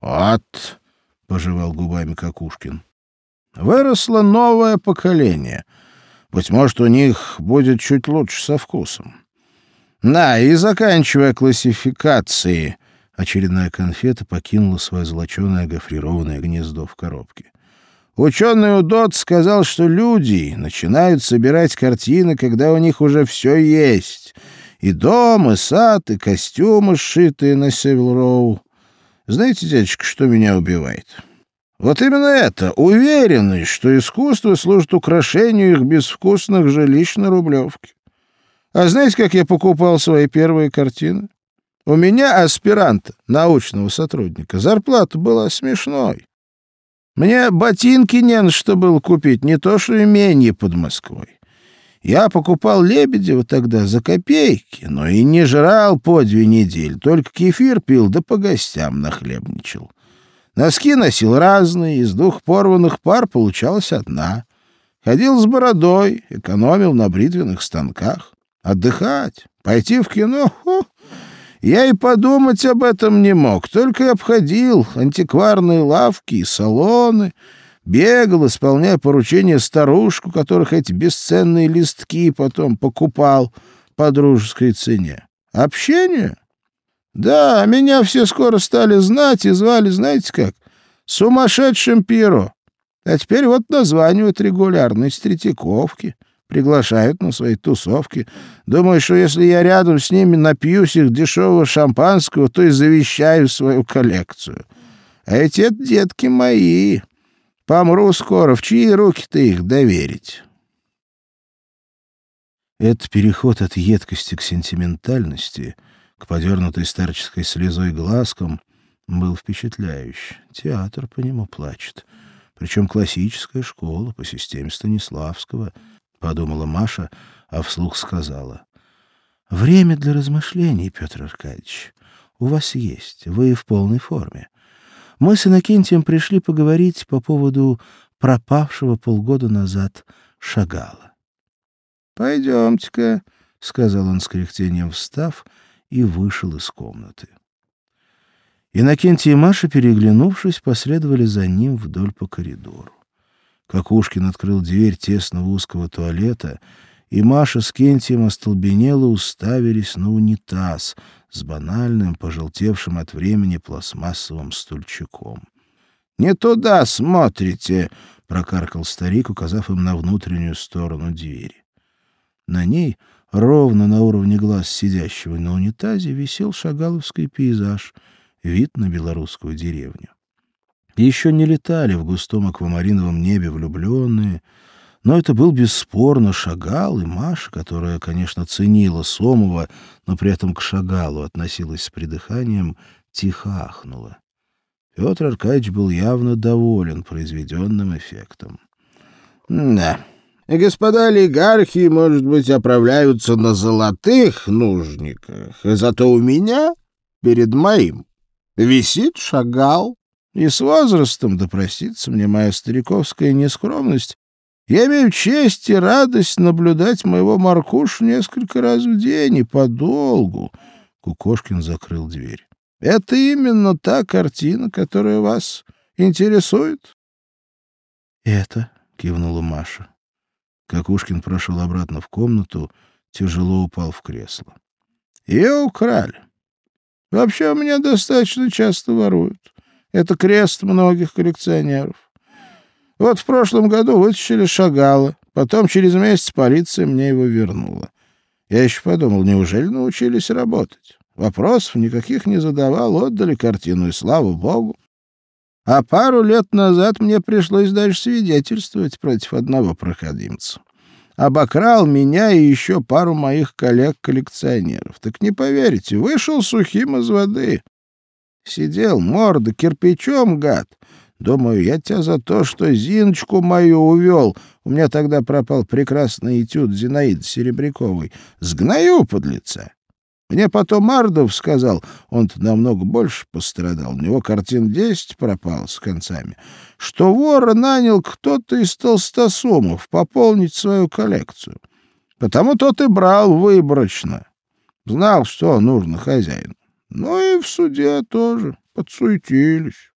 «Вот», — пожевал губами Какушкин, — «выросло новое поколение. Быть может, у них будет чуть лучше со вкусом. Да, и заканчивая классификации, очередная конфета покинула свое золоченое гофрированное гнездо в коробке. Ученый Удот сказал, что люди начинают собирать картины, когда у них уже все есть. И дом, и сад, и костюмы, сшитые на Севил-Роу. Знаете, дядечка, что меня убивает? Вот именно это, уверенность, что искусство служит украшению их безвкусных жилищ на Рублевке. А знаете, как я покупал свои первые картины? У меня аспиранта, научного сотрудника, зарплата была смешной. Мне ботинки не на что было купить, не то что имение под Москвой. Я покупал Лебедева тогда за копейки, но и не жрал по две недели, только кефир пил да по гостям нахлебничал. Носки носил разные, из двух порванных пар получалась одна. Ходил с бородой, экономил на бритвенных станках. Отдыхать, пойти в кино — ху, я и подумать об этом не мог, только обходил антикварные лавки и салоны, бегал, исполняя поручения старушку, которых эти бесценные листки потом покупал по дружеской цене. Общение? Да, меня все скоро стали знать и звали, знаете как, сумасшедшим Пиро. А теперь вот названивают регулярно из Третьяковки приглашают на свои тусовки. Думаю, что если я рядом с ними напьюсь их дешевого шампанского, то и завещаю свою коллекцию. А эти детки мои. Помру скоро. В чьи руки ты их доверить? Этот переход от едкости к сентиментальности, к подернутой старческой слезой глазкам, был впечатляющий. Театр по нему плачет. Причем классическая школа по системе Станиславского — подумала Маша, а вслух сказала. Время для размышлений, Петр Аркадьевич. У вас есть, вы в полной форме. Мы с Иннокентием пришли поговорить по поводу пропавшего полгода назад Шагала. «Пойдемте-ка», — сказал он с кряхтением, встав, и вышел из комнаты. Иннокентий и Маша, переглянувшись, последовали за ним вдоль по коридору. Какушкин открыл дверь тесного узкого туалета, и Маша с Кентием остолбенело уставились на унитаз с банальным, пожелтевшим от времени пластмассовым стульчиком. «Не туда смотрите!» — прокаркал старик, указав им на внутреннюю сторону двери. На ней, ровно на уровне глаз сидящего на унитазе, висел шагаловский пейзаж, вид на белорусскую деревню. Еще не летали в густом аквамариновом небе влюбленные, но это был бесспорно Шагал и Маша, которая, конечно, ценила Сомова, но при этом к Шагалу относилась с придыханием, тихо ахнула. Петр Аркадьевич был явно доволен произведенным эффектом. — Да, и господа олигархи, может быть, оправляются на золотых нужниках, и зато у меня перед моим висит Шагал. И с возрастом, да простится мне моя стариковская нескромность, я имею честь и радость наблюдать моего Маркушу несколько раз в день и подолгу. Кукошкин закрыл дверь. Это именно та картина, которая вас интересует? Это, кивнула Маша. Какушкин прошел обратно в комнату, тяжело упал в кресло. Ее украли. Вообще у меня достаточно часто воруют. Это крест многих коллекционеров. Вот в прошлом году вытащили Шагала, потом через месяц полиция мне его вернула. Я еще подумал, неужели научились работать? Вопросов никаких не задавал, отдали картину, и слава богу. А пару лет назад мне пришлось даже свидетельствовать против одного проходимца. Обокрал меня и еще пару моих коллег-коллекционеров. Так не поверите, вышел сухим из воды. Сидел, морда кирпичом, гад. Думаю, я тебя за то, что Зиночку мою увел. У меня тогда пропал прекрасный этюд Зинаиды Серебряковой. Сгною под лица. Мне потом Мардов сказал, он-то намного больше пострадал, у него картин десять пропал с концами, что вора нанял кто-то из толстосумов пополнить свою коллекцию. Потому тот и брал выборочно. Знал, что нужно хозяину. Ну и в суде тоже. подсуетились.